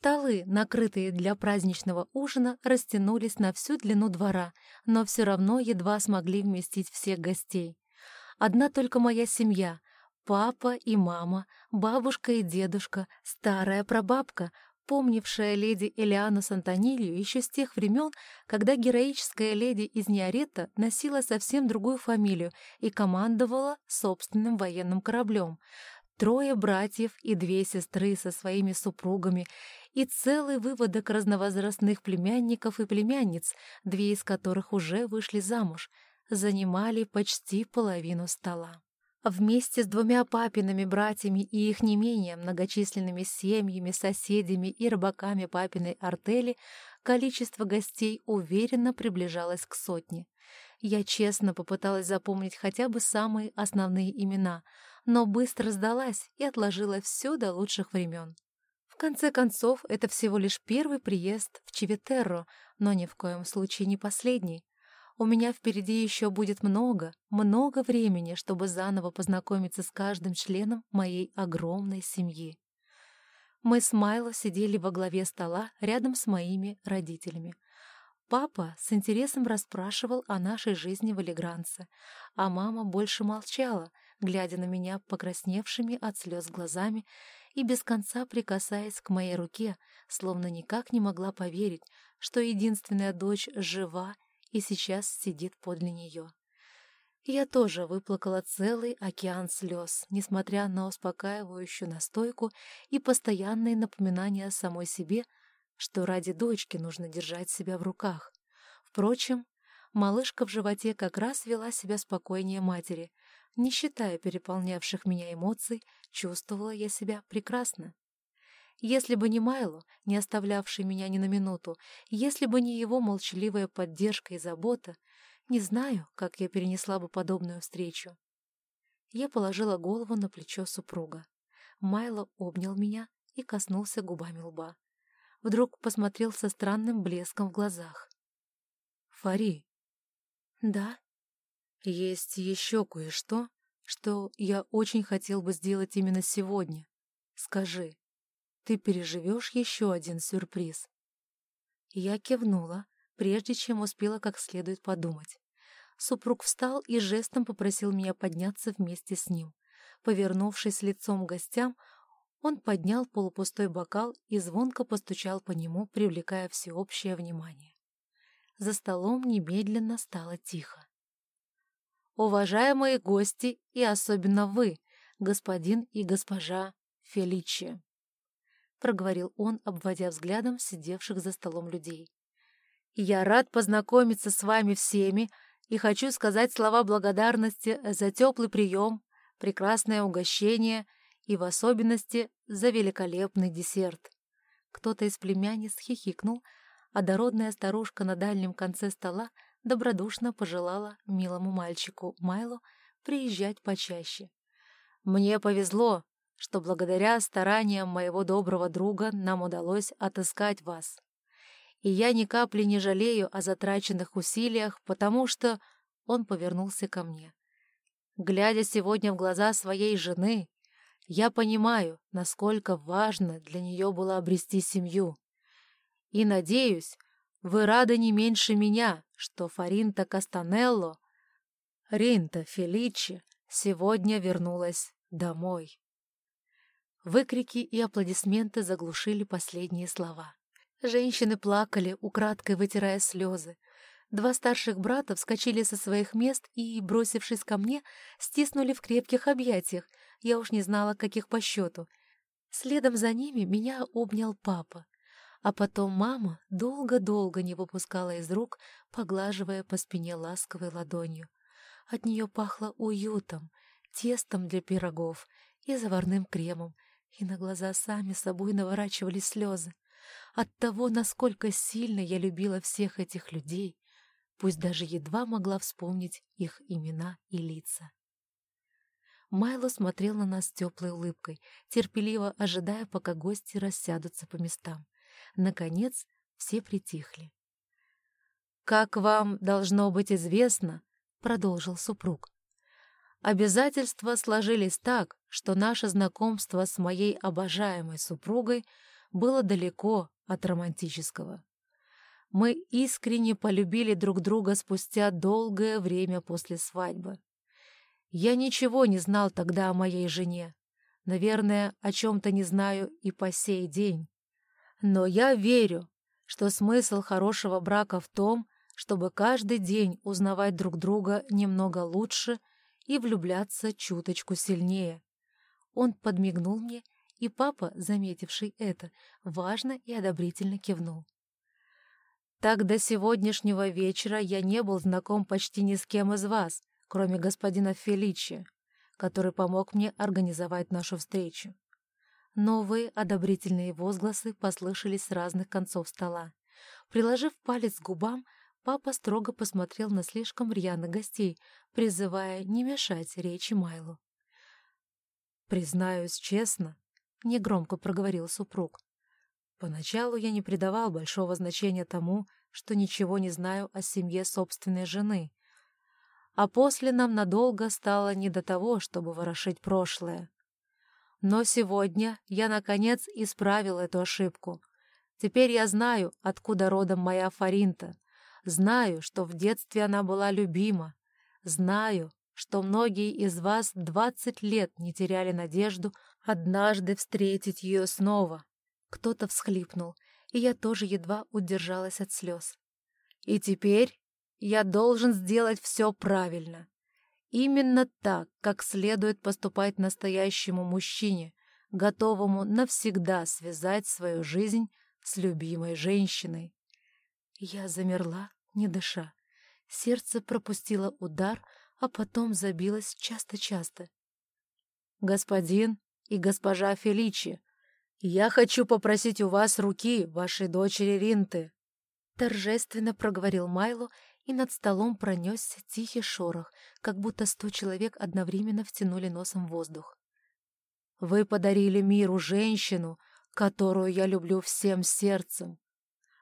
Столы, накрытые для праздничного ужина, растянулись на всю длину двора, но все равно едва смогли вместить всех гостей. Одна только моя семья — папа и мама, бабушка и дедушка, старая прабабка, помнившая леди Элиану Сантонилью еще с тех времен, когда героическая леди из Неорета носила совсем другую фамилию и командовала собственным военным кораблем, трое братьев и две сестры со своими супругами и целый выводок разновозрастных племянников и племянниц, две из которых уже вышли замуж, занимали почти половину стола. Вместе с двумя папиными братьями и их не менее многочисленными семьями, соседями и рыбаками папиной артели количество гостей уверенно приближалось к сотне. Я честно попыталась запомнить хотя бы самые основные имена, но быстро сдалась и отложила все до лучших времен. Конце концов, это всего лишь первый приезд в Чиветерро, но ни в коем случае не последний. У меня впереди еще будет много, много времени, чтобы заново познакомиться с каждым членом моей огромной семьи. Мы с Майло сидели во главе стола рядом с моими родителями. Папа с интересом расспрашивал о нашей жизни в Элегранце, а мама больше молчала, глядя на меня покрасневшими от слез глазами и без конца прикасаясь к моей руке, словно никак не могла поверить, что единственная дочь жива и сейчас сидит подле нее. Я тоже выплакала целый океан слез, несмотря на успокаивающую настойку и постоянные напоминания самой себе, что ради дочки нужно держать себя в руках. Впрочем, малышка в животе как раз вела себя спокойнее матери. Не считая переполнявших меня эмоций, чувствовала я себя прекрасно. Если бы не Майло, не оставлявший меня ни на минуту, если бы не его молчаливая поддержка и забота, не знаю, как я перенесла бы подобную встречу. Я положила голову на плечо супруга. Майло обнял меня и коснулся губами лба. Вдруг посмотрел со странным блеском в глазах. «Фари». «Да?» «Есть еще кое-что, что я очень хотел бы сделать именно сегодня. Скажи, ты переживешь еще один сюрприз. Я кивнула, прежде чем успела как следует подумать. Супруг встал и жестом попросил меня подняться вместе с ним. Повернувшись лицом к гостям, он поднял полупустой бокал и звонко постучал по нему, привлекая всеобщее внимание. За столом немедленно стало тихо. «Уважаемые гости и особенно вы, господин и госпожа Феличия!» — проговорил он, обводя взглядом сидевших за столом людей. «Я рад познакомиться с вами всеми и хочу сказать слова благодарности за теплый прием, прекрасное угощение и в особенности за великолепный десерт». Кто-то из племянниц хихикнул, а дородная старушка на дальнем конце стола добродушно пожелала милому мальчику Майлу приезжать почаще. «Мне повезло, что благодаря стараниям моего доброго друга нам удалось отыскать вас. И я ни капли не жалею о затраченных усилиях, потому что он повернулся ко мне. Глядя сегодня в глаза своей жены, я понимаю, насколько важно для нее было обрести семью. И надеюсь, вы рады не меньше меня, что Фаринта Кастанелло, Ринта Феличи, сегодня вернулась домой. Выкрики и аплодисменты заглушили последние слова. Женщины плакали, украдкой вытирая слезы. Два старших брата вскочили со своих мест и, бросившись ко мне, стиснули в крепких объятиях. Я уж не знала, каких по счету. Следом за ними меня обнял папа. А потом мама долго-долго не выпускала из рук, поглаживая по спине ласковой ладонью. От нее пахло уютом, тестом для пирогов и заварным кремом, и на глаза сами собой наворачивались слезы. От того, насколько сильно я любила всех этих людей, пусть даже едва могла вспомнить их имена и лица. Майло смотрел на нас теплой улыбкой, терпеливо ожидая, пока гости рассядутся по местам. Наконец, все притихли. «Как вам должно быть известно», — продолжил супруг, Обязательства сложились так, что наше знакомство с моей обожаемой супругой было далеко от романтического. Мы искренне полюбили друг друга спустя долгое время после свадьбы. Я ничего не знал тогда о моей жене. Наверное, о чем-то не знаю и по сей день. Но я верю, что смысл хорошего брака в том, чтобы каждый день узнавать друг друга немного лучше и влюбляться чуточку сильнее. Он подмигнул мне, и папа, заметивший это, важно и одобрительно кивнул. Так до сегодняшнего вечера я не был знаком почти ни с кем из вас, кроме господина Феличи, который помог мне организовать нашу встречу. Новые одобрительные возгласы послышались с разных концов стола. Приложив палец к губам, папа строго посмотрел на слишком рьяных гостей, призывая не мешать речи Майлу. «Признаюсь честно», — негромко проговорил супруг, Поначалу я не придавал большого значения тому, что ничего не знаю о семье собственной жены. А после нам надолго стало не до того, чтобы ворошить прошлое. Но сегодня я, наконец, исправил эту ошибку. Теперь я знаю, откуда родом моя Фаринта. Знаю, что в детстве она была любима. Знаю, что многие из вас двадцать лет не теряли надежду однажды встретить ее снова. Кто-то всхлипнул, и я тоже едва удержалась от слез. И теперь я должен сделать все правильно. Именно так, как следует поступать настоящему мужчине, готовому навсегда связать свою жизнь с любимой женщиной. Я замерла, не дыша. Сердце пропустило удар, а потом забилось часто-часто. «Господин и госпожа Феличи, «Я хочу попросить у вас руки вашей дочери Ринты», — торжественно проговорил Майло, и над столом пронесся тихий шорох, как будто сто человек одновременно втянули носом воздух. «Вы подарили миру женщину, которую я люблю всем сердцем.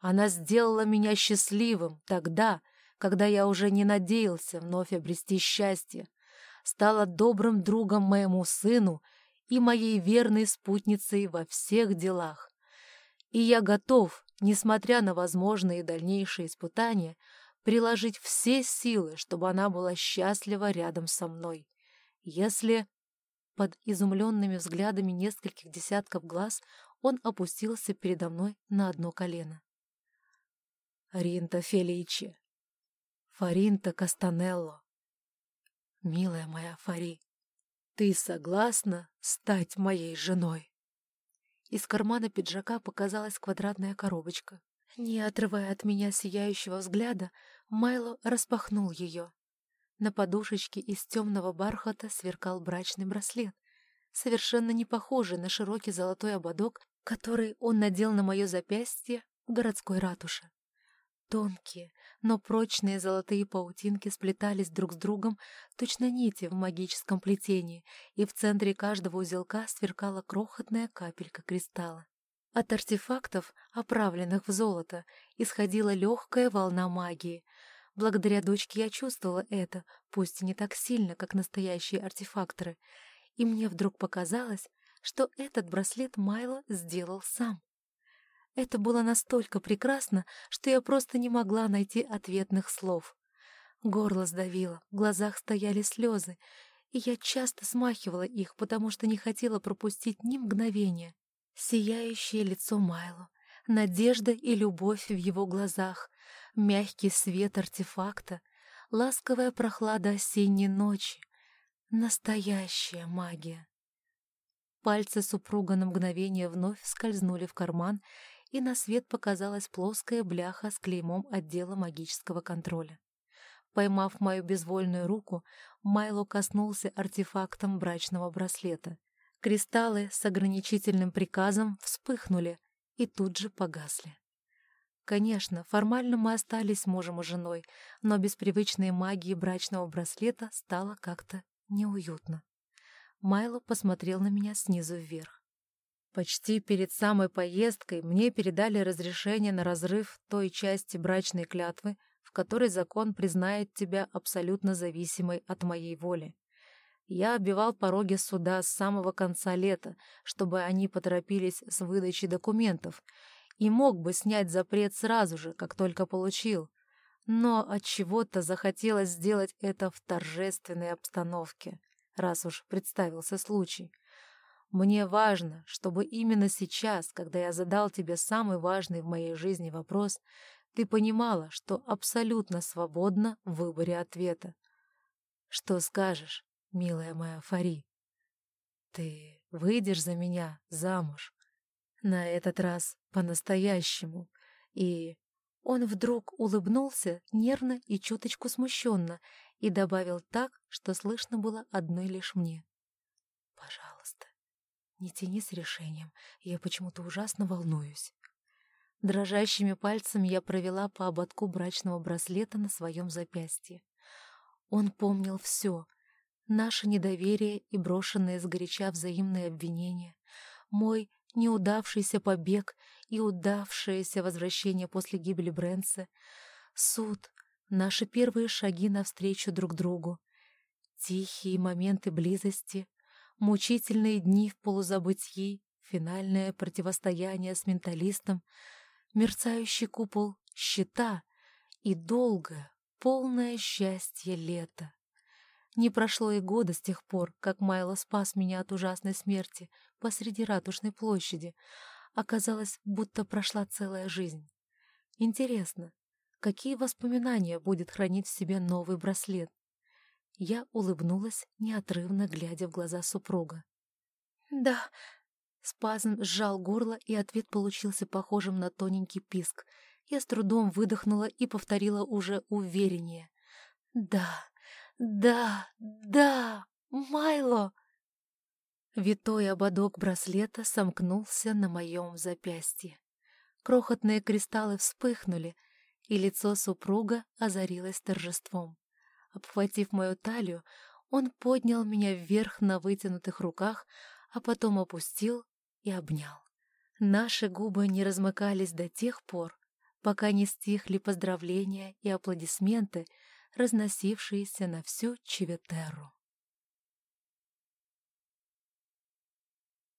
Она сделала меня счастливым тогда, когда я уже не надеялся вновь обрести счастье, стала добрым другом моему сыну — и моей верной спутницей во всех делах. И я готов, несмотря на возможные дальнейшие испытания, приложить все силы, чтобы она была счастлива рядом со мной. Если... Под изумленными взглядами нескольких десятков глаз он опустился передо мной на одно колено. «Ринта Феличи! Фаринта Кастанелло! Милая моя Фари!» «Ты согласна стать моей женой?» Из кармана пиджака показалась квадратная коробочка. Не отрывая от меня сияющего взгляда, Майло распахнул ее. На подушечке из темного бархата сверкал брачный браслет, совершенно не похожий на широкий золотой ободок, который он надел на мое запястье в городской ратуше. Тонкие, но прочные золотые паутинки сплетались друг с другом, точно нити в магическом плетении, и в центре каждого узелка сверкала крохотная капелька кристалла. От артефактов, оправленных в золото, исходила легкая волна магии. Благодаря дочке я чувствовала это, пусть и не так сильно, как настоящие артефакторы, и мне вдруг показалось, что этот браслет Майло сделал сам. Это было настолько прекрасно, что я просто не могла найти ответных слов. Горло сдавило, в глазах стояли слезы, и я часто смахивала их, потому что не хотела пропустить ни мгновения. Сияющее лицо Майло, надежда и любовь в его глазах, мягкий свет артефакта, ласковая прохлада осенней ночи. Настоящая магия. Пальцы супруга на мгновение вновь скользнули в карман, и на свет показалась плоская бляха с клеймом отдела магического контроля. Поймав мою безвольную руку, Майло коснулся артефактом брачного браслета. Кристаллы с ограничительным приказом вспыхнули и тут же погасли. Конечно, формально мы остались мужем и женой, но без привычной магии брачного браслета стало как-то неуютно. Майло посмотрел на меня снизу вверх. Почти перед самой поездкой мне передали разрешение на разрыв той части брачной клятвы, в которой закон признает тебя абсолютно зависимой от моей воли. Я оббивал пороги суда с самого конца лета, чтобы они поторопились с выдачей документов, и мог бы снять запрет сразу же, как только получил. Но от чего-то захотелось сделать это в торжественной обстановке, раз уж представился случай. Мне важно, чтобы именно сейчас, когда я задал тебе самый важный в моей жизни вопрос, ты понимала, что абсолютно свободна в выборе ответа. Что скажешь, милая моя Фари? Ты выйдешь за меня замуж? На этот раз по-настоящему. И он вдруг улыбнулся нервно и чуточку смущенно и добавил так, что слышно было одной лишь мне. «Пожалуйста, не тяни с решением, я почему-то ужасно волнуюсь». Дрожащими пальцами я провела по ободку брачного браслета на своем запястье. Он помнил все — наше недоверие и брошенные сгоряча взаимные обвинения, мой неудавшийся побег и удавшееся возвращение после гибели Брэнса, суд, наши первые шаги навстречу друг другу, тихие моменты близости, мучительные дни в полузабытии, финальное противостояние с менталистом — мерцающий купол щита и долгое, полное счастье лето. Не прошло и года с тех пор, как Майло спас меня от ужасной смерти посреди ратушной площади. Оказалось, будто прошла целая жизнь. Интересно, какие воспоминания будет хранить в себе новый браслет? Я улыбнулась, неотрывно глядя в глаза супруга. «Да, Спазм сжал горло, и ответ получился похожим на тоненький писк. Я с трудом выдохнула и повторила уже увереннее. «Да, да, да, Майло!» Витой ободок браслета сомкнулся на моем запястье. Крохотные кристаллы вспыхнули, и лицо супруга озарилось торжеством. Обхватив мою талию, он поднял меня вверх на вытянутых руках, а потом опустил и обнял. Наши губы не размыкались до тех пор, пока не стихли поздравления и аплодисменты, разносившиеся на всю Чеветеру.